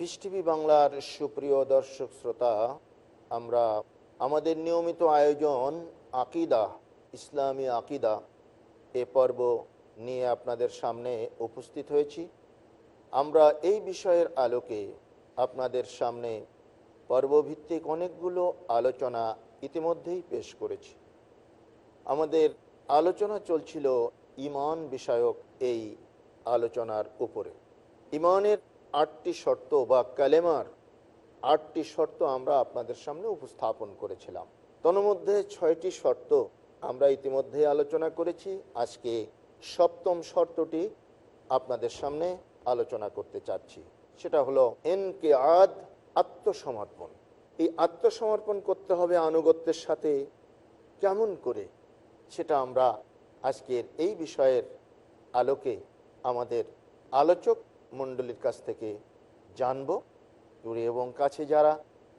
Piece TV বাংলার সুপ্রিয় দর্শক শ্রোতা, আমরা আমাদের নিয়মিত আয়োজন আকিদা, ইসলামী আকিদা এ পর্ব নিয়ে আপনাদের সামনে উপস্থিত হয়েছি। আমরা এই বিষয়ের আলোকে আপনাদের সামনে পর্বভিত্তিক অনেকগুলো আলোচনা ইতিমধ্যেই পেশ করেছি। আমাদের আলোচনা চলছিল ইমান বিষয়ক এই আলোচনার উপরে। ইমানের আটটি শর্ত বা কালেমার আটটি শর্ত আমরা আপনাদের সামনে উপস্থাপন করেছিলাম। তন্মধ্যে ছয়টি শর্ত আমরা ইতিমধ্যে আলোচনা করেছি। আজকে সপ্তম শর্তটি আপনাদের সামনে আলোচনা করতে চাচ্ছি। সেটা হলো এন কে আদ আত্মসমর্পণ। এই আত্মসমর্পণ করতে হবে আনুগত্যের সাথে কেমন করে? সেটা আমরা আজকের এই বিষয়ের আলোকে আমাদের আলোচক মণ্ডলীর কাছ থেকে জানব। দূরে এবং কাছে যারা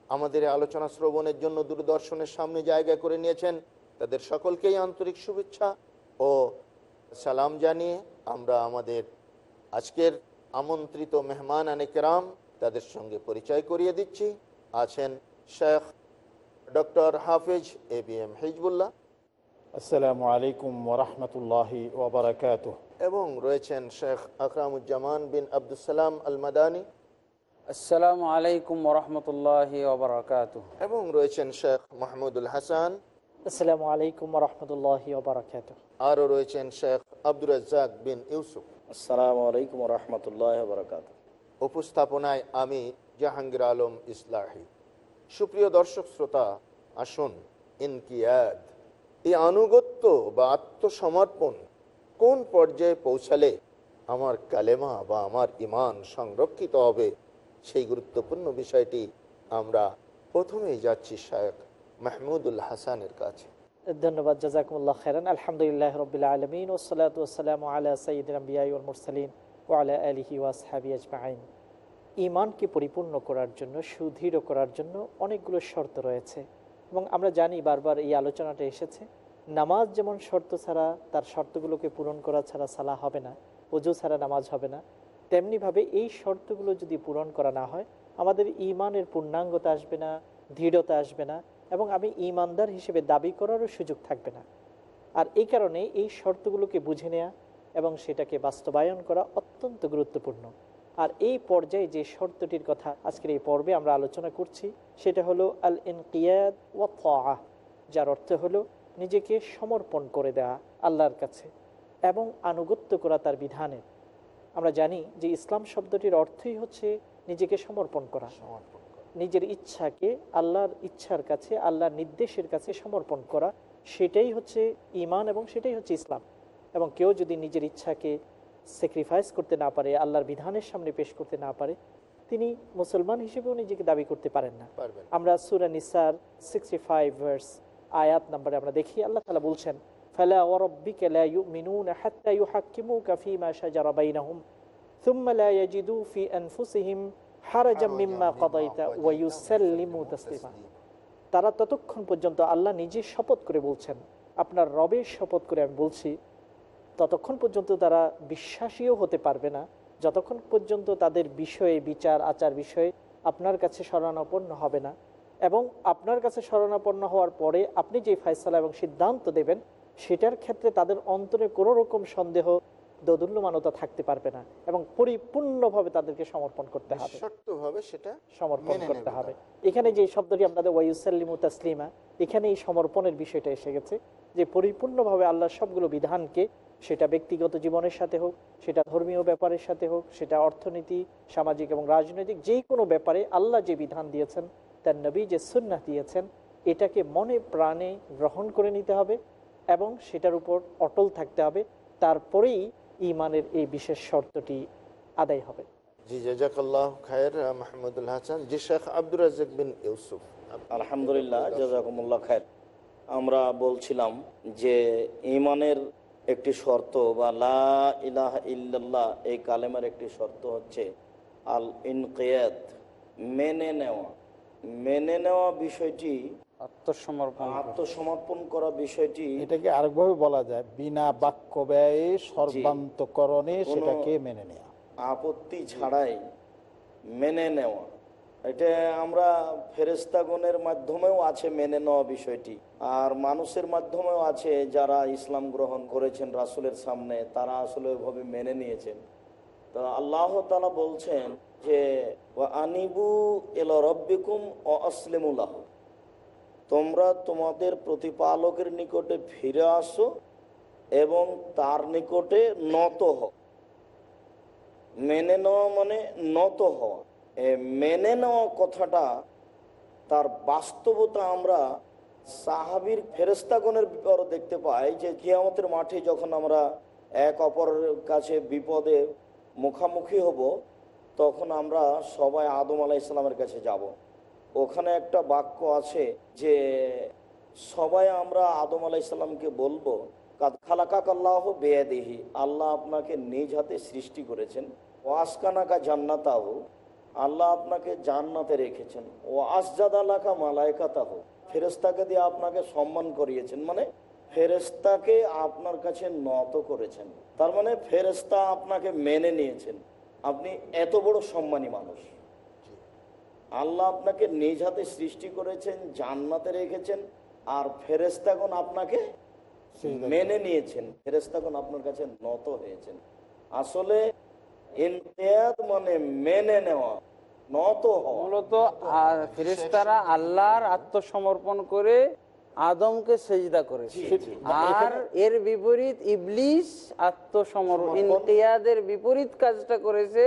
আমাদের আলোচনা শ্রবণের জন্য দূরদর্শনের সামনে জায়গা করে নিয়েছেন, তাদের সকলকেই আন্তরিক শুভেচ্ছা ও সালাম জানিয়ে আমরা আমাদের আজকের আমন্ত্রিত মেহমান আনেকেরাম তাদের সঙ্গে পরিচয় করিয়ে দিচ্ছি। আছেন শেখ ডক্টর হাফেজ এ বি এম হিজবুল্লাহ। আসসালামু আলাইকুম ওরহমতুল্লাহি ওবরাকাত এবং রয়েছেন শেখ আকরামুজ্জামান বিন আবদুসালাম আল মাদানী আসসালামু আলাইকুম ওরহমতুল্লাহি ওবরাকাত এবং রয়েছেন শেখ মাহমুদুল হাসান। আসসালামু আলাইকুম রহমতুল্লাহ বারাকাত আরও রয়েছেন শেখ আব্দুর রাজ্জাক বিন ইউসুফ। আসসালামু আলাইকুম রহমতুল্লাহ বরকাত উপস্থাপনায় আমি জাহাঙ্গীর আলম ইসলাহি। সুপ্রিয় দর্শক শ্রোতা আসুন ইনকিয়াদ। এই আনুগত্য বা আত্মসমর্পণ কোন পর্যায়ে পৌঁছালে আমার কালেমা বা আমার ইমান সংরক্ষিত হবে? সেই গুরুত্বপূর্ণ বিষয়টি আমরা প্রথমেই যাচ্ছি শায়ক মাহমুদুল হাসানের কাছে। ধন্যবাদ, জাজাকুমুল্লাহ খেরান আলহামদুলিল্লাহ রবিল আলমিন ওসলাত ওসালাম আলা মুরসালিন ও আলা আলহি ওয়াসহাবি আজমাইন। ইমানকে পরিপূর্ণ করার জন্য, সুদৃঢ় করার জন্য অনেকগুলো শর্ত রয়েছে এবং আমরা জানি বারবার এই আলোচনাটা এসেছে। নামাজ যেমন শর্ত ছাড়া, তার শর্তগুলোকে পূরণ করা ছাড়া সালা হবে না অজু ছাড়া নামাজ হবে না, তেমনিভাবে এই শর্তগুলো যদি পূরণ করা না হয়, আমাদের ইমানের পূর্ণাঙ্গতা আসবে না, দৃঢ়তা আসবে না, এবং আমি ইমানদার হিসেবে দাবি করারও সুযোগ থাকবে না। আর এই কারণে এই শর্তগুলোকে বুঝে নেওয়া এবং সেটাকে বাস্তবায়ন করা অত্যন্ত গুরুত্বপূর্ণ। আর এই পর্যায়ে যে শর্তটির কথা আজকের এই পর্বে আমরা আলোচনা করছি, সেটা হলো আল ইনকিয়াদ ও যার অর্থ হলো নিজেকে সমর্পণ করে দেওয়া আল্লাহর কাছে এবং আনুগত্য করা তার বিধানের আমরা জানি যে ইসলাম শব্দটির অর্থই হচ্ছে নিজেকে সমর্পণ করা। নিজের ইচ্ছাকে আল্লাহর ইচ্ছার কাছে আল্লাহর নির্দেশের কাছে সমর্পণ করা সেটাই হচ্ছে ইমান এবং সেটাই হচ্ছে ইসলাম। এবং কেউ যদি নিজের ইচ্ছাকে স্যাক্রিফাইস করতে না পারে আল্লাহর বিধানের সামনে পেশ করতে না পারে তিনি মুসলমান হিসেবেও নিজেকে দাবি করতে পারেন না। আমরা সুরা নিসার সিক্সটি ফাইভ ভার্স আয়াত নাম্বারে আমরা দেখি আল্লাহ তালা বলছেন ফালা ওরব্বিকা লা ইউমিনুনা হাত্তা ইউহাক্কিমুকা ফীমা শাজারা বাইনাহুম থুম্মা লা ইয়াজিদু ফি আনফুসিহিম হারাজাম মিম্মা কাদাইতা ওয়া ইউসাল্লিমু তাসলিমা। তারা ততক্ষণ পর্যন্ত আল্লাহ নিজে শপথ করে বলছেন আপনার রবের শপথ করে আমি বলছি ততক্ষণ পর্যন্ত তারা বিশ্বাসীও হতে পারবে না। যতক্ষণ পর্যন্ত তাদের বিষয়ে বিচার আচার বিষয়ে আপনার কাছে শরণাপন্ন হবে না এবং আপনার কাছে শরণাপন্ন হওয়ার পরে আপনি যে ফয়সালা এবং সিদ্ধান্ত দেবেন সেটার ক্ষেত্রে তাদের অন্তরে কোনো রকম সন্দেহ দোদুল্যমানতা থাকতে পারবে না এবং পরিপূর্ণভাবে তাদেরকে সমর্পণ করতে হবে। সেটা সমর্পণ করতে হবে। এখানে যে শব্দটি আপনাদের ওয়াইসাল্লিমু তাসলিমা এখানে এই সমর্পণের বিষয়টা এসে গেছে যে পরিপূর্ণভাবে আল্লাহর সবগুলো বিধানকে সেটা ব্যক্তিগত জীবনের সাথে হোক সেটা ধর্মীয় ব্যাপারের সাথে হোক সেটা অর্থনীতি সামাজিক এবং রাজনৈতিক যে কোনো ব্যাপারে আল্লাহ যে বিধান দিয়েছেন তার নবী যে সুন্নাহ দিয়েছেন এটাকে মনে প্রাণে গ্রহণ করে নিতে হবে এবং সেটার উপর অটল থাকতে হবে। তারপরেই ইমানের এই বিশেষ শর্তটি আদায় হবে। জি জাজাকাল্লাহ খায়ের মাহমুদুল হাসান। জি শেখ আব্দুর রাজাক বিন ইউসুফ। আলহামদুলিল্লাহ জাজাকুমুল্লাহ খায়ের। আমরা বলছিলাম যে ইমানের একটি শর্ত বা লা ইলাহ ইল্লাল্লাহ এই কালেমার একটি শর্ত হচ্ছে আল ইনকিয়াত মেনে নেওয়া। মেনে নেওয়া বিষয়টি আত্মসমর্পণ করা। আত্মসমর্পণ করা বিষয়টি এটাকে আরেকভাবে বলা যায় বিনা বাক্য ব্যয়ে সর্বান্তকরণে সেটাকে মেনে নেওয়া আপত্তি ছাড়াই মেনে নেওয়া। এটা আমরা ফেরেস্তাগণের মাধ্যমেও আছে মেনে নেওয়া বিষয়টি। আর মানুষের মাধ্যমেও আছে যারা ইসলাম গ্রহণ করেছেন রাসুলের সামনে তারা আসলে ওইভাবে মেনে নিয়েছেন। তো আল্লাহ তালা বলছেন যে, "ওয়া আনিবু এল রব্বিকুম ও আসলেমুল্লাহ তোমরা তোমাদের প্রতিপালকের নিকটে ফিরে আসো এবং তার নিকটে নত হও। মেনে নেওয়া মানে নত হওয়া। মেনে নেওয়া কথাটা, তার বাস্তবতা আমরা সাহাবির ফেরেস্তাগণের ব্যাপারে দেখতে পাই যে, কিয়ামতের মাঠে যখন আমরা এক অপরের কাছে বিপদে মুখামুখি হব তখন আমরা সবাই আদম আলাহ ইসলামের কাছে যাব। ওখানে একটা বাক্য আছে যে, সবাই আমরা আদম আলাহ ইসলামকে বলব, কাদ খালাকাক আল্লাহ বেয়াদেহি আল্লাহ আপনাকে নিজ হাতে সৃষ্টি করেছেন। ওয়াসকানাকা জান্নাতাহ আল্লাহ আপনাকে জান্নাতে রেখেছেন। ও আসজাদ আল্লাহকা মালায়কাতাহ ফেরেস্তাকে দিয়ে আপনাকে সম্মান করিয়েছেন। মানে ফেরেস্তাকে আপনার কাছে নত করেছেন। তার মানে ফেরেস্তা আপনাকে মেনে নিয়েছেন। আপনি এত বড় সম্মানী মানুষ। আল্লাহ আপনাকে নিজ হাতে সৃষ্টি করেছেন জান্নাতে রেখেছেন আর ফেরেস্তাগণ আপনাকে মেনে নিয়েছেন ফেরেস্তাগণ আপনার কাছে নত হয়েছেন। আসলে মানে মেনে নেওয়া নত হওয়া। মূলত ফেরেশতারা আল্লাহর আত্মসমর্পণ করে আদমকে সেজদা করেছে। আর এর বিপরীত ইবলিস আত্মসমর্পণ ইনকিয়াদের বিপরীত কাজটা করেছে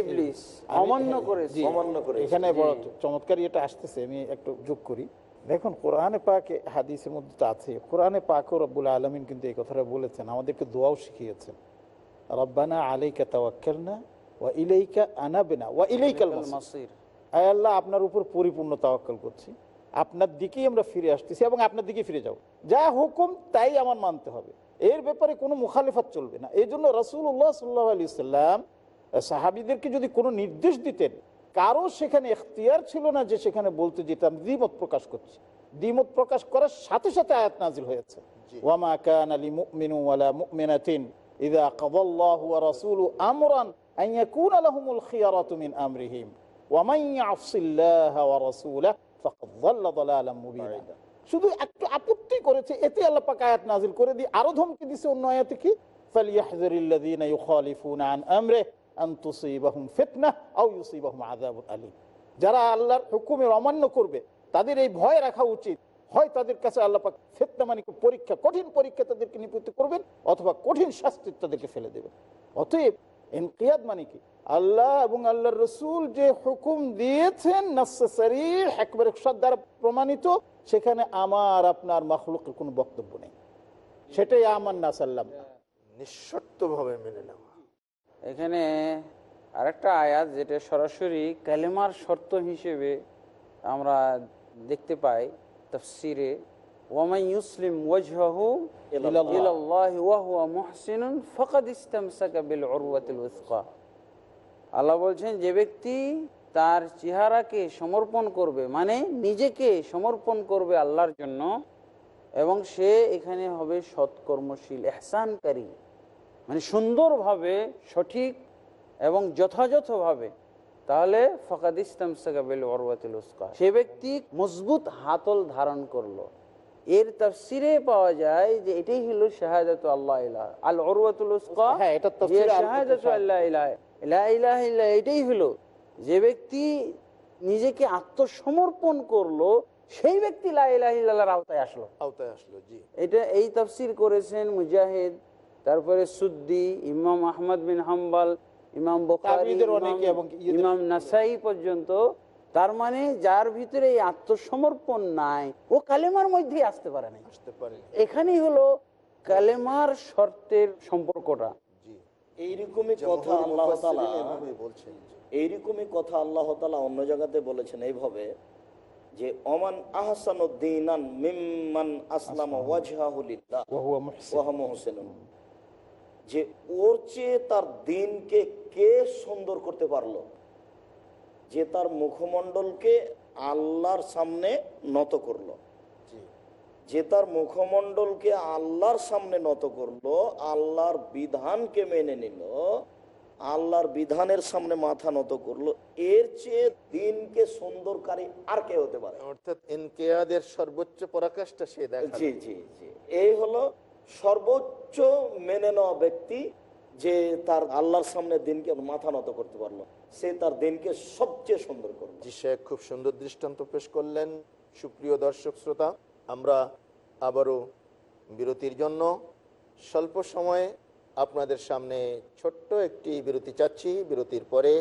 ইবলিস। অমান্য করেছে। অমান্য করে এখানে বড় চমৎকার এটা আসতেছে আমি একটু যোগ করি। দেখুন কোরআনে পাকে হাদিসের মধ্যে তো আছে। কোরআনে পাকও রব্বুল আলমিন কিন্তু এই কথাটা বলেছেন আমাদেরকে দোয়াও শিখিয়েছেন। রব্বানা আলাইকা তাওয়াক্কালনা ওয়া ইলাইকা আনাবনা ওয়া ইলাইকাল মাসির। আয় আল্লাহ আপনার উপর পরিপূর্ণ তাওয়াক্কাল করছি। আপনার দিকেই আমরা ফিরে আসতেছি এবং আপনার দিকে ফিরে যাব। যা হুকুম তাই আমার মানতে হবে। এর ব্যাপারে কোনো মুখালিফাত চলবে না। এই জন্য রসুল্লাহ সাল্লাহ আলি সাল্লাম সাহাবিদেরকে যদি কোনো নির্দেশ দিতেন কারও সেখানে এখতিয়ার ছিল না যে সেখানে বলতে যেতাম দ্বিমত প্রকাশ করছি। দ্বিমত প্রকাশ করার সাথে সাথে আয়াত নাজিল হয়েছে। ওয়ামা কান আলী মুমিনু ওয়ালা মুমিনাতিন ইদা কাদাল্লাহু ওয়া রাসূলু আমরান আন ইয়াকুনা লাহুমুল খিয়ারাতু মিন আমরিহিম। ওয়ামান ইয়াসিল্লাহ ওয়া রাসূলাহু শুধু একটু আপত্তি করেছে এতে আল্লাহ পাক আয়াত নাজিল করে দিয়ে আরও ধমকি দিছে অন্য আয়াতে কি? যারা আল্লাহর হুকুমের অমান্য করবে তাদের এই ভয় রাখা উচিত। হয় তাদের কাছে আল্লাহ পাক ফেতনা মানে কি? পরীক্ষা কঠিন পরীক্ষা তাদেরকে নিপুত করবেন অথবা কঠিন শাস্তি তাদেরকে ফেলে দেবেন। অতএব এনকিয়াদ মানে কি? আল্লাহ এবং আল্লাহ রসুল যে হুকুম দিয়েছেন নাসসারি একবারে দ্বারা প্রমাণিত সেখানে আমার আপনার মাখলুকের কোনো বক্তব্য নেই। সেটাই আমার না সাল্লাম। নিঃশর্তভাবে মেনে নেওয়া। এখানে আরেকটা আয়াত যেটা সরাসরি কালেমার শর্ত হিসেবে আমরা দেখতে পাই তফসিরে। ওয়ামাই ইউসলিম ওয়াজহাহু ইলাল্লাহি। ওয়া হুয়া মুহসিনুন ফাকাদ ইসতামসাকা বিল উরওয়াতিল উসকা। আল্লাহ বলছেন যে ব্যক্তি তার চেহারাকে সমর্পণ করবে মানে নিজেকে সমর্পণ করবে আল্লাহর জন্য এবং সে এখানে হবে সৎকর্মশীল এহসানকারী মানে সুন্দরভাবে সঠিক এবং যথাযথভাবে তাহলে ফকাদ ইসলাম সাকাবিল ওরওয়াতিল উস্কা। সে ব্যক্তি মজবুত হাতল ধারণ করল। এর তাফসিরে পাওয়া যায় যে এটাই হলো শাহাদাত আল্লাহ ইলাহ। আল অরওয়াতুল উসকা হ্যাঁ, শাহাদাত আল্লাহ ইলাহ। এটাই হলো। যে ব্যক্তি নিজেকে আত্মসমর্পণ করল সেই ব্যক্তি লা আওতায় আসলো। আওতায় আসলো জি। এটা এই তাফসির করেছেন মুজাহিদ তারপরে সুদ্দি ইমাম আহমদ বিন হাম্বাল ইমাম ইয়েদের- ইমাম নাসাই পর্যন্ত। তার মানে যার ভিতরে এই আত্মসমর্পণ নাই ও কালেমার মধ্যেই আসতে পারে না আসতে পারে। এখানেই হলো কালেমার শর্তের সম্পর্কটা। এইরকমই কথা আল্লাহ বলছেন এইরকমই কথা আল্লাহ তালা অন্য জায়গাতে বলেছেন এইভাবে যে অমান আহসানুদ্দিনান মিম্মান আসলাম ওয়াজহাহুলিল্লাহ। যে ওর চেয়ে তার দিনকে কে সুন্দর করতে পারল? যে তার মুখমণ্ডলকে আল্লাহর সামনে নত করল। জি। যে তার মুখমণ্ডলকে আল্লাহর সামনে নত করল আল্লাহর বিধানকে মেনে নিল আল্লাহর বিধানের সামনে মাথা নত করল এর চেয়ে দিনকে সুন্দরকারী আর কে হতে পারে? অর্থাৎ ইনকেয়াদের সর্বোচ্চ পরাকাষ্ঠা সে দেখা জি জি জি। এই হলো সর্বোচ্চ মেনে নেওয়া ব্যক্তি যে তার আল্লাহর সামনে দিনকে মাথা নত করতে পারল। সে তার দিনকে সবচেয়ে সুন্দর করবে। জি শেখ খুব সুন্দর দৃষ্টান্ত পেশ করলেন। সুপ্রিয় দর্শক শ্রোতা আমরা আবারও বিরতির জন্য স্বল্প সময়ে আপনাদের সামনে ছোট্ট একটি বিরতি চাচ্ছি। বিরতির পরে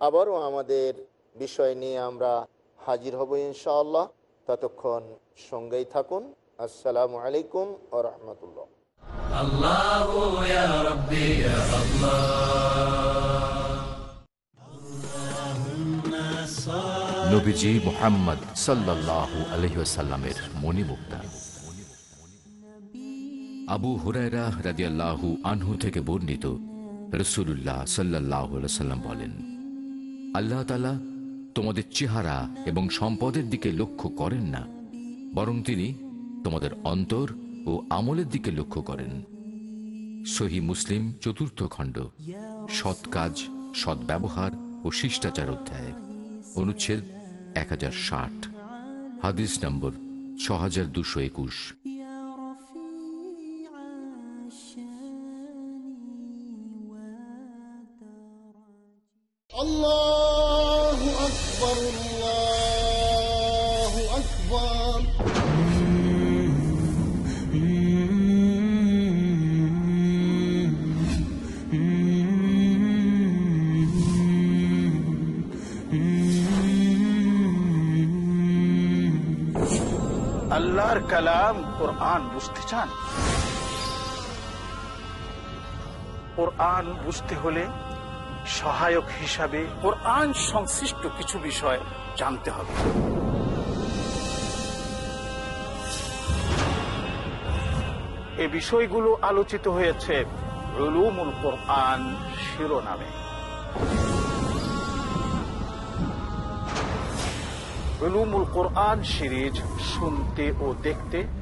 আবারও আমাদের বিষয় নিয়ে আমরা হাজির হব ইনশাআল্লাহ। ততক্ষণ সঙ্গেই থাকুন। আসসালামু আলাইকুম ও রহমতুল্লাহ। নবীজি মোহাম্মদ সাল্লাল্লাহু আলহিসাল্লামের মণিমুক্তা। আবু হুরায়রা রাদিয়াল্লাহু আনহু থেকে বর্ণিত রসুল্লাহ সাল্লাহ সাল্লাম বলেন, আল্লাহ তালা তোমাদের চেহারা এবং সম্পদের দিকে লক্ষ্য করেন না, বরং তিনি তোমাদের অন্তর ও আমলের দিকে লক্ষ্য করেন। সহি মুসলিম চতুর্থ খণ্ড, সৎ কাজ, সৎ ব্যবহার ও শিষ্টাচার অধ্যায়, অনুচ্ছেদ এক হাজার ষাট। হাদিস নম্বর ছ হাজার দুশো একুশ। কোরআন বুঝতে চান? কোরআন বুঝতে হলে সহায়ক হিসাবে কোরআন সংশ্লিষ্ট কিছু বিষয় জানতে হবে। এ বিষয়গুলো আলোচিত হয়েছে রুলুমুল কোরআন শিরোনামে। রুলুমুল কোরআন সিরিজ শুনতে ও দেখতে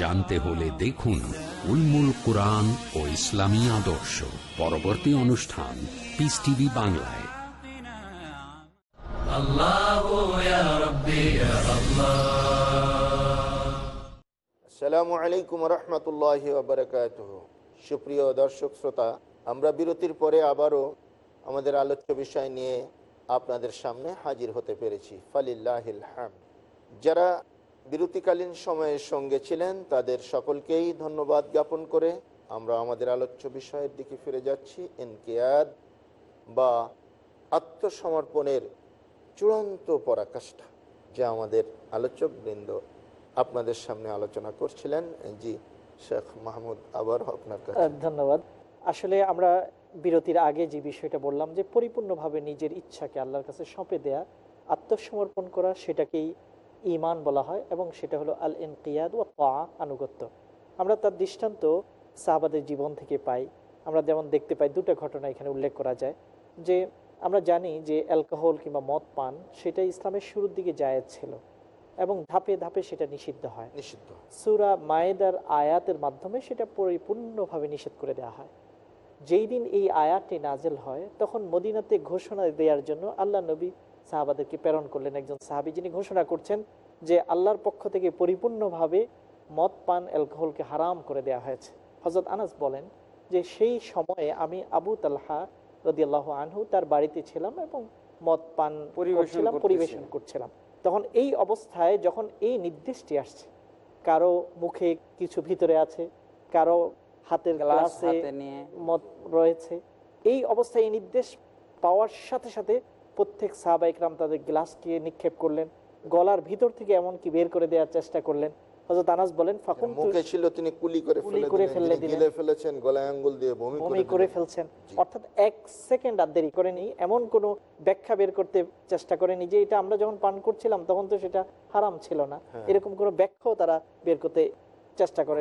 জানতে হলে দেখুন উলমুল কোরআন ও ইসলামী আদর্শ। পরবর্তী অনুষ্ঠান পিস টিভি বাংলায়। আসসালামু আলাইকুম রহমতুল্লাহ সুপ্রিয় দর্শক শ্রোতা আমরা বিরতির পরে আবারও আমাদের আলোচ্য বিষয় নিয়ে আপনাদের সামনে হাজির হতে পেরেছি। ফালিল্লাহ যারা বিরতিকালীন সময়ের সঙ্গে ছিলেন। তাদের সকলকেই ধন্যবাদ জ্ঞাপন করে আমরা আমাদের আলোচ্য বিষয়ের দিকে ফিরে যাচ্ছি। এনকেয়াদ বা আত্মসমর্পণের চূড়ান্ত পরাকাষ্ঠা যা আমাদের আলোচক বৃন্দ আপনাদের সামনে আলোচনা করছিলেন। জি, শেখ মাহমুদ আবার আপনার কাছে। ধন্যবাদ। আসলে আমরা বিরতির আগে যে বিষয়টা বললাম যে, পরিপূর্ণভাবে নিজের ইচ্ছাকে আল্লাহর কাছে সঁপে দেয়া, আত্মসমর্পণ করা, সেটাকেই ইমান বলা হয় এবং সেটা হলো আল ইনকিয়াদ ও পা আনুগত্য। আমরা তার দৃষ্টান্ত সাহাবাদের জীবন থেকে পাই। আমরা যেমন দেখতে পাই দুটো ঘটনা এখানে উল্লেখ করা যায়। যে আমরা জানি যে অ্যালকোহল কিংবা মদ পান সেটা ইসলামের শুরুর দিকে জায়েজ ছিল এবং ধাপে ধাপে সেটা নিষিদ্ধ হয়। নিষিদ্ধ। সুরা মায়েদার আয়াতের মাধ্যমে সেটা পরিপূর্ণভাবে নিষেধ করে দেওয়া হয়। যেই দিন এই আয়াতটি নাজেল হয় তখন মদিনাতে ঘোষণা দেওয়ার জন্য আল্লাহ নবী সাহাবাদেরকে প্রেরণ করলেন একজন সাহাবি যিনি ঘোষণা করছেন যে আল্লাহর পক্ষ থেকে পরিপূর্ণভাবে মদ পান অ্যালকোহলকে হারাম করে দেওয়া হয়েছে। হজরত আনাস বলেন যে সেই সময়ে আমি আবু তালহা রদিয়াল্লাহ আনহু তার বাড়িতে ছিলাম এবং মদ পান করছিলাম পরিবেশন করছিলাম। তখন এই অবস্থায় যখন এই নির্দেশটি আসছে কারও মুখে কিছু ভিতরে আছে কারও হাতের গ্লাস মত রয়েছে এই অবস্থায় এই নির্দেশ পাওয়ার সাথে সাথে প্রত্যেক সাহাবা ইকরাম তাদের গ্লাসকে নিক্ষেপ করলেন গলার ভিতর থেকে এমনকি বের করে দেওয়ার চেষ্টা করলেন। আনাস বলেন ফাকুন মুখে ছিল তিনি কুলি করে কুলি করে ফেলে দিলেন। ফেলেছেন গলায় আঙ্গুল দিয়ে বমি করে করে ফেলছেন। অর্থাৎ এক সেকেন্ড আর দেরি করেনি এমন কোনো ব্যাখ্যা বের করতে চেষ্টা করেনি যে এটা আমরা যখন পান করছিলাম তখন তো সেটা হারাম ছিল না। এরকম কোনো ব্যাখ্যাও তারা বের করতে চেষ্টা করে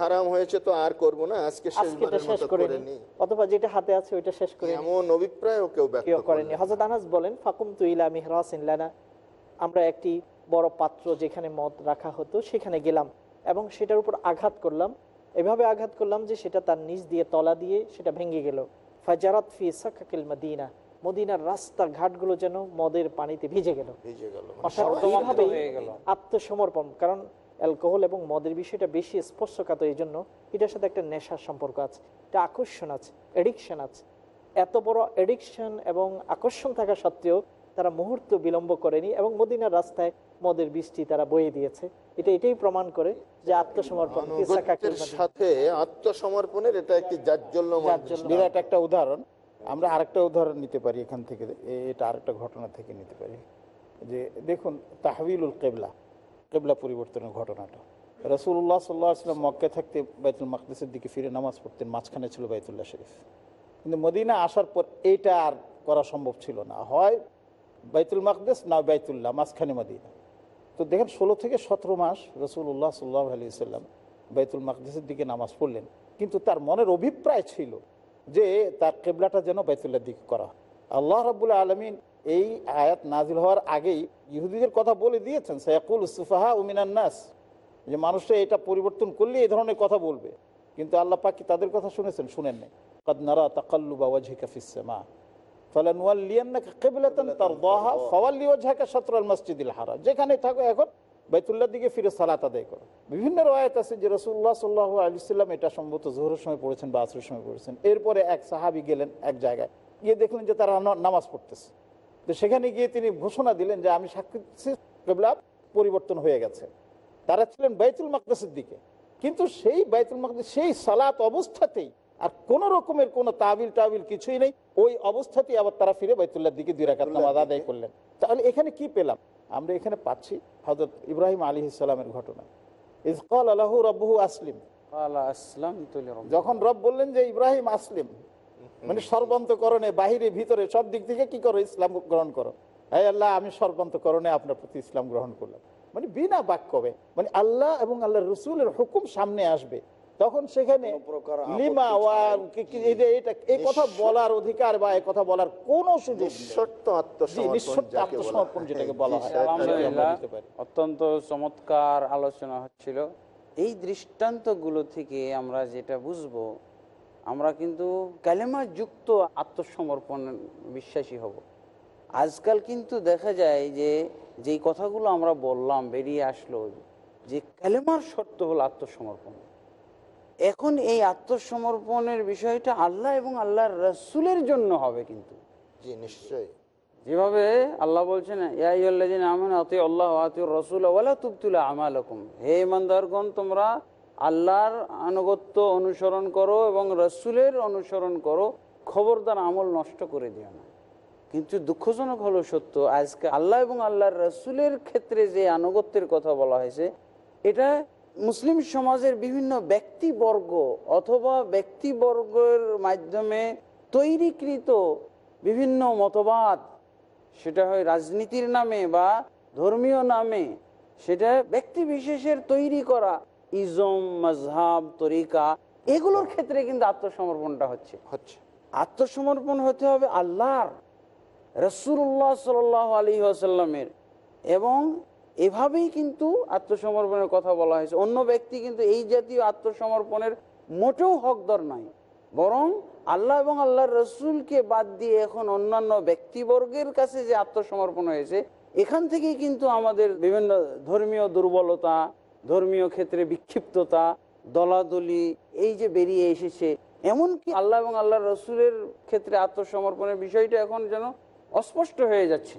হারাম হয়েছে তো আর করব না আজকে শেষ করে নি। অথবা যেটা হাতে আছে ওইটা শেষ করে এমন অভিপ্রায়ও কেউ ব্যক্ত করেনি। আনাস বলেন ফাকুম তুইলা মিহরাসিন লানা। আমরা একটি বড় পাত্র যেখানে মদ রাখা হতো সেখানে গেলাম এবং সেটার উপর আঘাত করলাম। এভাবে আঘাত করলাম যে সেটা তার নিচ দিয়ে তলা দিয়ে সেটা ভেঙে গেল। ফাজারাত ফি সাকাকিল মদিনা। মদিনার রাস্তা ঘাটগুলো যেন মদের পানিতে ভিজে গেল। ভিজে গেল অর্থাৎ এইভাবেই আত্মসমর্পণ। কারণ অ্যালকোহল এবং মদের বিষয়টা বেশি স্পর্শকাত এই জন্য এটার সাথে একটা নেশার সম্পর্ক আছে একটা আকর্ষণ আছে এডিকশন আছে। এত বড় এডিকশন এবং আকর্ষণ থাকা সত্ত্বেও তারা মুহূর্ত বিলম্ব করেনি এবং মদিনার রাস্তায় মদের বৃষ্টি তারা বয়ে দিয়েছে। এটা এটাই প্রমাণ করে যে আত্মসমর্পণ ফি সাকাকিল আনুগত্যের মদিনা। সাথে আত্মসমর্পণের এটা একটি। বিরাট একটা উদাহরণ। আমরা আরেকটা উদাহরণ নিতে পারি এখান থেকে এটা আরেকটা ঘটনা থেকে নিতে পারি। যে দেখুন তাহবিলুল কেবলা। কেবলা পরিবর্তনের ঘটনাটা। রসুল্লাহ সাল্লাহ আসলাম মক্কে থাকতে বাইতুল মাকদিসের দিকে ফিরে নামাজ পড়তেন, মাঝখানে ছিল বাইতুল্লাহ শরীফ। কিন্তু মদিনা আসার পর এইটা আর করা সম্ভব ছিল না। হয় বাইতুল মাকদেস, না বাইতুল্লাহ, মাঝখানে মদিনা। তো দেখেন ষোলো থেকে সতেরো মাস রসুল্লাহ সাল্লাহ আলি সাল্লাম বাইতুল মাকদেসের দিকে নামাজ পড়লেন। কিন্তু তার মনের অভিপ্রায় ছিল যে তার কেবলাটা যেন বাইতুল্লার দিকে করা। আল্লাহ রাবুল আলমিন এই আয়াত নাজিল হওয়ার আগেই ইহুদিদের কথা বলে দিয়েছেন, সৈয়াকুল সুফাহা উমিনান নাস। যে মানুষটা এটা পরিবর্তন করলে এই ধরনের কথা বলবে। কিন্তু আল্লাহ পাকি তাদের কথা শুনেছেন? শুনেন নাই। কদ নারা তাকাল্লুবা ওয়াজহিকা ফিস সামা। ফালানুয়াল্লিয়ান্নাকা কিবলাতান তারদাহা, ফাওয়াল্লি ওয়াজহাকা শাতরাল মসজিদিল হারাম। যেখানে থাকো এখন বাইতুল্লাহর দিকে ফিরে সালাত আদায় করো। বিভিন্ন রয়াত আছে যে রসুল্লাহ সাল্লাহ আলি সাল্লাম এটা সম্ভবত জোহরের সময় পড়েছেন বা আসরের সময় পড়েছেন। এরপরে এক সাহাবি গেলেন এক জায়গায়। গিয়ে দেখলেন যে তারা নামাজ পড়তেছে। তো সেখানে গিয়ে তিনি ঘোষণা দিলেন যে আমি সাক্ষী কেবলা পরিবর্তন হয়ে গেছে। তারা ছিলেন বাইতুল মাকদাসের দিকে। কিন্তু সেই বাইতুল মাকদাস সেই সালাত অবস্থাতেই আর কোন রকমের কোনো তাবিল টাবিল কিছুই নেই। ওই অবস্থাতেই আবার তারা ফিরে বাইতুল্লাহ দিকে দুই রাকাত নামাজ আদায় করলেন। তাহলে এখানে কি পেলাম? আমরা এখানে পাচ্ছি হজরত ইব্রাহিম আলী ইসলামের ঘটনা। ইসকাল আলাহু রব্বহু আসলিম। আসলাম যখন রব বললেন যে ইব্রাহিম আসলিম মানে সর্বান্তকরণে বাহিরে ভিতরে সব দিক থেকে কি করো? ইসলাম গ্রহণ করো। হ্যাঁ আল্লাহ আমি সর্বান্তকরণে আপনার প্রতি ইসলাম গ্রহণ করলাম। মানে বিনা বাক্যবে মানে আল্লাহ এবং আল্লাহ রসুলের হুকুম সামনে আসবে। তখন সেখানে লিমা এটা এই কথা বলার অধিকার বা এই কথা বলার কোনো সুযোগ নেই। আত্মসমর্পণ বলা যেটাকে হয়। অত্যন্ত চমৎকার আলোচনা হচ্ছিল। এই দৃষ্টান্তগুলো থেকে আমরা যেটা বুঝব আমরা কিন্তু কালেমা যুক্ত আত্মসমর্পণ বিশ্বাসী হব। আজকাল কিন্তু দেখা যায় যে যেই কথাগুলো আমরা বললাম বেরিয়ে আসলো যে ক্যালেমার শর্ত হলো আত্মসমর্পণ। এখন এই আত্মসমর্পণের বিষয়টা আল্লাহ এবং আল্লাহর রসুলের জন্য হবে কিন্তু। জি নিশ্চয়ই। যেভাবে আল্লাহ বলছেন আল্লাহ রাসূল আমালাকুম। হে ইমানদারগণ তোমরা আল্লাহর আনুগত্য অনুসরণ করো এবং রসুলের অনুসরণ করো, খবরদার আমল নষ্ট করে দিও না। কিন্তু দুঃখজনক হলো সত্য, আজকে আল্লাহ এবং আল্লাহর রসুলের ক্ষেত্রে যে আনুগত্যের কথা বলা হয়েছে, এটা মুসলিম সমাজের বিভিন্ন ব্যক্তিবর্গ অথবা ব্যক্তিবর্গের মাধ্যমে তৈরিকৃত বিভিন্ন মতবাদ, সেটা হয় রাজনীতির নামে বা ধর্মীয় নামে, সেটা ব্যক্তি বিশেষের তৈরি করা ইজম মজহাব তরিকা এগুলোর ক্ষেত্রে কিন্তু আত্মসমর্পণটা হচ্ছে। হচ্ছে। আত্মসমর্পণ হতে হবে আল্লাহর রসুল্লাহ সাল আলী আসাল্লামের এবং এভাবেই কিন্তু আত্মসমর্পণের কথা বলা হয়েছে। অন্য ব্যক্তি কিন্তু এই জাতীয় আত্মসমর্পণের মোটেও হকদর নয়। বরং আল্লাহ এবং আল্লাহর রসুলকে বাদ দিয়ে এখন অন্যান্য ব্যক্তিবর্গের কাছে যে আত্মসমর্পণ হয়েছে এখান থেকেই কিন্তু আমাদের বিভিন্ন ধর্মীয় দুর্বলতা ধর্মীয় ক্ষেত্রে বিক্ষিপ্ততা দলাদলি এই যে বেরিয়ে এসেছে এমনকি আল্লাহ এবং আল্লাহ রসুলের ক্ষেত্রে আত্মসমর্পণের বিষয়টা এখন যেন অস্পষ্ট হয়ে যাচ্ছে।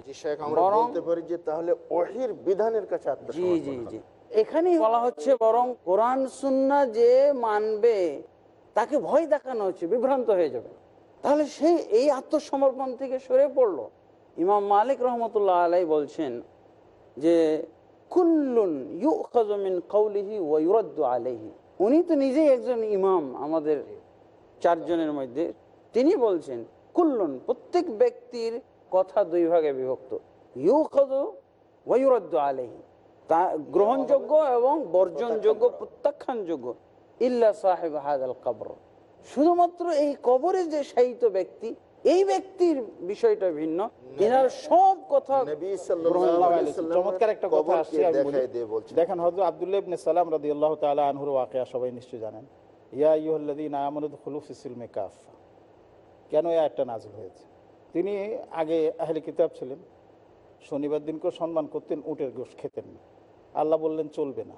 জি জি জি এখানেই বলা হচ্ছে বরং কোরআন সুন্না যে মানবে তাকে ভয় দেখানো হচ্ছে বিভ্রান্ত হয়ে যাবে। তাহলে সে এই আত্মসমর্পণ থেকে সরে পড়ল। ইমাম মালিক রহমতুল্লাহ আলাই বলছেন যে কুল্লুন ইউখাজমিন কৌলিহি ও ইউরদ্দু উনি তো নিজেই একজন ইমাম আমাদের চারজনের মধ্যে। তিনি বলছেন, কুল্লুন, প্রত্যেক ব্যক্তির কথা দুই ভাগে বিভক্ত। ইউখাজ ওয়ুরদ্দু আলাইহি। তা গ্রহণযোগ্য এবং বর্জনযোগ্য, প্রত্যাখ্যানযোগ্য। ইল্লা সাহেব হাদাল কবর। শুধুমাত্র এই কবরে যে শায়িত ব্যক্তি এই ব্যক্তির বিষয়টা ভিন্ন। এনার সব কথা নবী সাল্লাল্লাহু সাল্লাল্লাহু আলাইহি আলাইহি চমৎকার একটা কথা আসছে। দেখেন হযরত আব্দুল্লাহ ইবনে সালাম রাদিয়াল্লাহু তাআলা আনহুর ওয়াকিয়া সবাই নিশ্চয় জানেন। ইয়া আইয়ুহাল্লাযীনা আমানু দুখুলু ফিস সিলমি কাফা কেন এই আয়াতটা নাযিল হয়েছে? তিনি আগে আহলে কিতাব ছিলেন। শনিবার দিনকে সম্মান করতেন উটের গোশত খেতেন না। আল্লাহ বললেন চলবে না।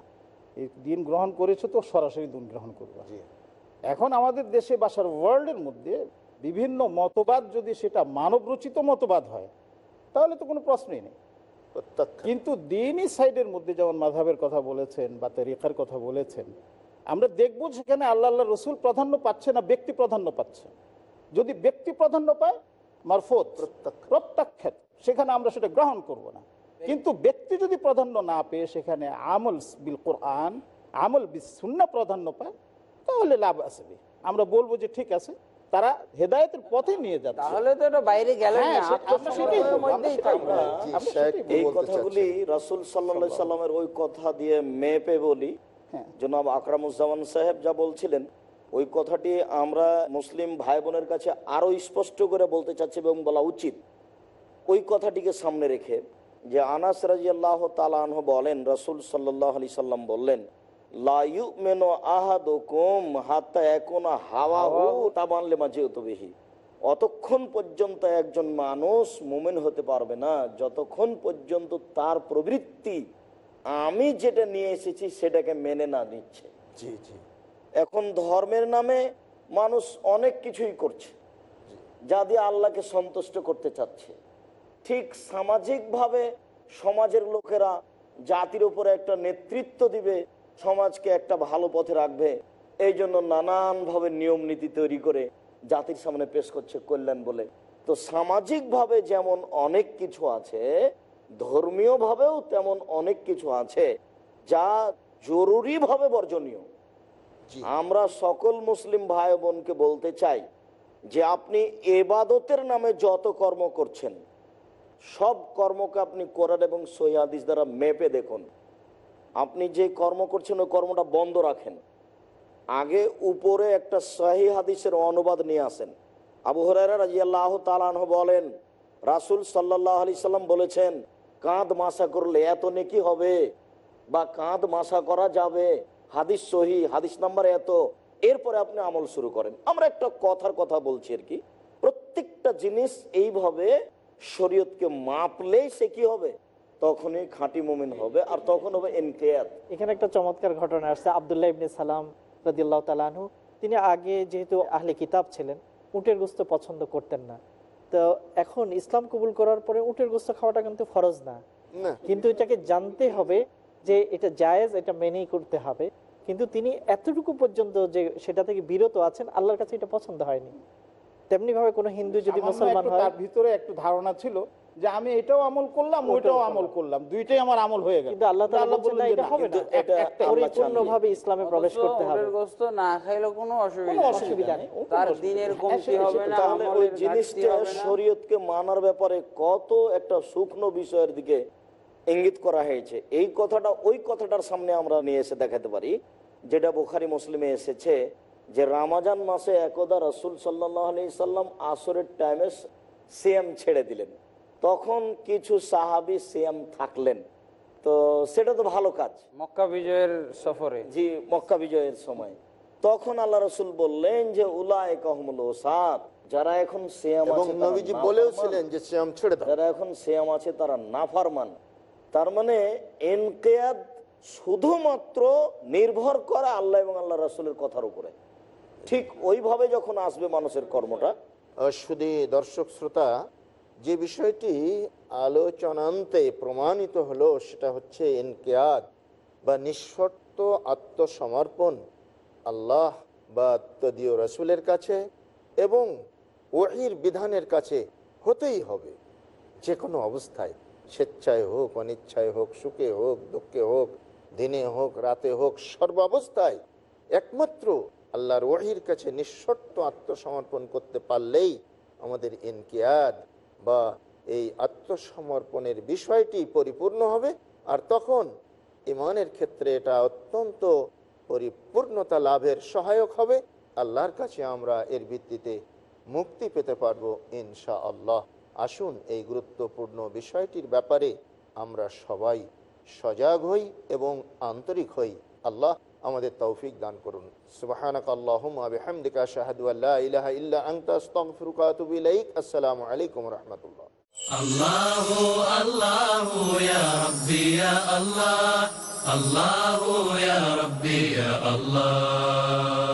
এই দিন গ্রহণ করেছ তো সরাসরি দিন গ্রহণ করবে। এখন আমাদের দেশে বাসার ওয়ার্ল্ডের মধ্যে বিভিন্ন মতবাদ যদি সেটা মানবরচিত মতবাদ হয় তাহলে তো কোনো প্রশ্নই নেই। কিন্তু দিনই সাইডের মধ্যে যেমন মাধাবের কথা বলেছেন বা তরিকার কথা বলেছেন আমরা দেখব সেখানে আল্লাহ আল্লাহ রসুল প্রাধান্য পাচ্ছে না ব্যক্তি প্রাধান্য পাচ্ছে। যদি ব্যক্তি প্রাধান্য পায় মারফত প্রত্যাখ্যাত সেখানে আমরা সেটা গ্রহণ করব না। কিন্তু ব্যক্তি যদি প্রাধান্য না পেয়ে সেখানে আমল বিল কোরআন আমল বিল সুন্না প্রাধান্য পায় তাহলে লাভ আসবে আমরা বলব যে ঠিক আছে তারা হেদায়েতের পথে নিয়ে যাচ্ছে। তাহলে তো এটা বাইরে গেল হ্যাঁ, এই কথাগুলি রাসুল সাল্লা সাল্লামের ওই কথা দিয়ে মেপে বলি। হ্যাঁ। জনাব আকরামুজ্জামান সাহেব যা বলছিলেন ওই কথাটি আমরা মুসলিম ভাই বোনের কাছে আরও স্পষ্ট করে বলতে চাচ্ছি এবং বলা উচিত। ওই কথাটিকে সামনে রেখে যে আনাস রাজি আল্লাহ তালাহ বলেন রসুল সাল্লাহ আলি সাল্লাম বললেন লাইউ মেনো এখনও হাওয়া মাঝে বেহি। অতক্ষণ পর্যন্ত একজন মানুষ মোমেন হতে পারবে না। যতক্ষণ পর্যন্ত তার প্রবৃত্তি আমি যেটা নিয়ে এসেছি সেটাকে মেনে না নিচ্ছে। জি জি। এখন ধর্মের নামে মানুষ অনেক কিছুই করছে যা দিয়ে আল্লাহকে সন্তুষ্ট করতে চাচ্ছে। ঠিক সামাজিকভাবে সমাজের লোকেরা জাতির উপরে একটা নেতৃত্ব দিবে সমাজকে একটা ভালো পথে রাখবে। এই জন্য নানানভাবে নিয়ম নীতি তৈরি করে জাতির সামনে পেশ করছে কল্যাণ বলে। তো সামাজিকভাবে যেমন অনেক কিছু আছে ধর্মীয়ভাবেও তেমন অনেক কিছু আছে যা জরুরিভাবে বর্জনীয়। আমরা সকল মুসলিম ভাই বোনকে বলতে চাই যে আপনি এবাদতের নামে যত কর্ম করছেন সব কর্মকে আপনি কোরআন এবং সৈয়াদিস দ্বারা মেপে দেখুন। আপনি যে কর্ম করছেন, ওই কর্মটা বন্ধ রাখেন। আগে উপরে একটা সহি হাদিসের অনুবাদ নিয়ে আসেন। আবু হরাইরা রাজি আল্লাহ তালাহ বলেন, রাসুল সাল্লাহ আলি সাল্লাম বলেছেন, কাঁধ মাসা করলে এত নেকি হবে বা কাঁধ মাসা করা যাবে? হাদিস সহি, হাদিস নাম্বার এত। এরপরে আপনি আমল শুরু করেন। আমরা একটা কথার কথা বলছি আর কি। প্রত্যেকটা জিনিস এইভাবে শরীয়তকে মাপলেই সে কি হবে? তখনই খাঁটি মোমেন হবে আর তখন হবে এনকেয়াত এখানে একটা চমৎকার ঘটনা আসছে। আবদুল্লাহ ইবনে সালাম রাদিল্লাহ তালানহু তিনি আগে যেহেতু আহলে কিতাব ছিলেন উটের গোস্ত পছন্দ করতেন না। তো এখন ইসলাম কবুল করার পরে উটের গোস্ত খাওয়াটা কিন্তু ফরজ না। না। কিন্তু এটাকে জানতে হবে যে এটা জায়েজ এটা মেনেই করতে হবে। কিন্তু তিনি এতটুকু পর্যন্ত যে সেটা থেকে বিরত আছেন আল্লাহর কাছে এটা পছন্দ হয়নি। তেমনি ভাবে কোনো হিন্দু যদি মুসলমান হয় তার ভিতরে একটু ধারণা ছিল যে আমি এটাও আমল করলাম ওইটাও আমল করলাম। দুইটাই আমার আমল হয়ে গেল। কিন্তু আল্লাহ তাআলা বলছেন না যে এটা হবে না এটা পরিপূর্ণভাবে ইসলামে প্রবেশ করতে হবে। গোস্ত না খাইলে কোনো অসুবিধা নেই। অসুবিধা নেই তার দিনের কমতি হ্যাঁ, হবে না তাহলে ওই জিনিসটা শরীয়তকে মানার ব্যাপারে কত একটা শুকনো বিষয়ের দিকে ইঙ্গিত করা হয়েছে। এই কথাটা ওই কথাটার সামনে আমরা নিয়ে এসে দেখাতে পারি। যেটা বুখারি মুসলিমে এসেছে যে রামাজান মাসে একদা রসুল সাল্লাহ আলি সাল্লাম আসরের টাইমে সিএম ছেড়ে দিলেন। তখন কিছু সাহাবি সিএম থাকলেন। তো সেটা তো ভালো কাজ। মক্কা বিজয়ের সফরে। জি মক্কা বিজয়ের সময়। তখন আল্লাহ রসুল বললেন যে উলায় কহমুল ওসাদ যারা এখন সিয়াম এবং আছে নবীজি বলেওছিলেন যে শ্যাম ছেড়ে দাও। যারা এখন সিয়াম আছে তারা নাফারমান। তার মানে এনকেয়াদ শুধুমাত্র নির্ভর করে আল্লাহ এবং আল্লাহ রসুলের কথার উপরে। ঠিক ওইভাবে যখন আসবে মানুষের কর্মটা শুধু দর্শক শ্রোতা, যে বিষয়টি আলোচনান্তে প্রমাণিত হলো সেটা হচ্ছে ইনকেয়াদ বা নিঃশর্ত আত্মসমর্পণ আল্লাহ বা তদীয় রসুলের কাছে এবং ওহির বিধানের কাছে হতেই হবে। যে কোনো অবস্থায়, স্বেচ্ছায় হোক, অনিচ্ছায় হোক, সুখে হোক, দুঃখে হোক, দিনে হোক, রাতে হোক, সর্বাবস্থায় একমাত্র আল্লাহর ওহির কাছে নিঃশর্ত আত্মসমর্পণ করতে পারলেই আমাদের ইনকিয়াদ বা এই আত্মসমর্পণের বিষয়টি পরিপূর্ণ হবে। আর তখন ইমানের ক্ষেত্রে এটা অত্যন্ত পরিপূর্ণতা লাভের সহায়ক হবে। আল্লাহর কাছে আমরা এর ভিত্তিতে মুক্তি পেতে পারব ইনশা আল্লাহ আসুন এই গুরুত্বপূর্ণ বিষয়টির ব্যাপারে আমরা সবাই সজাগ হই এবং আন্তরিক হই। আল্লাহ আমাদের তৌফিক দান করুন সুবাহানাক আল্লাহুম্মা বিহামদিকা আশহাদু আল্লা ইলাহা ইল্লা আনতা আস্তাগফিরুকা ওয়া আতুবু ইলাইক আসসালামু আলাইকুম ওয়া রাহমাতুল্লাহ الله الله يا ربي يا الله الله يا ربي يا الله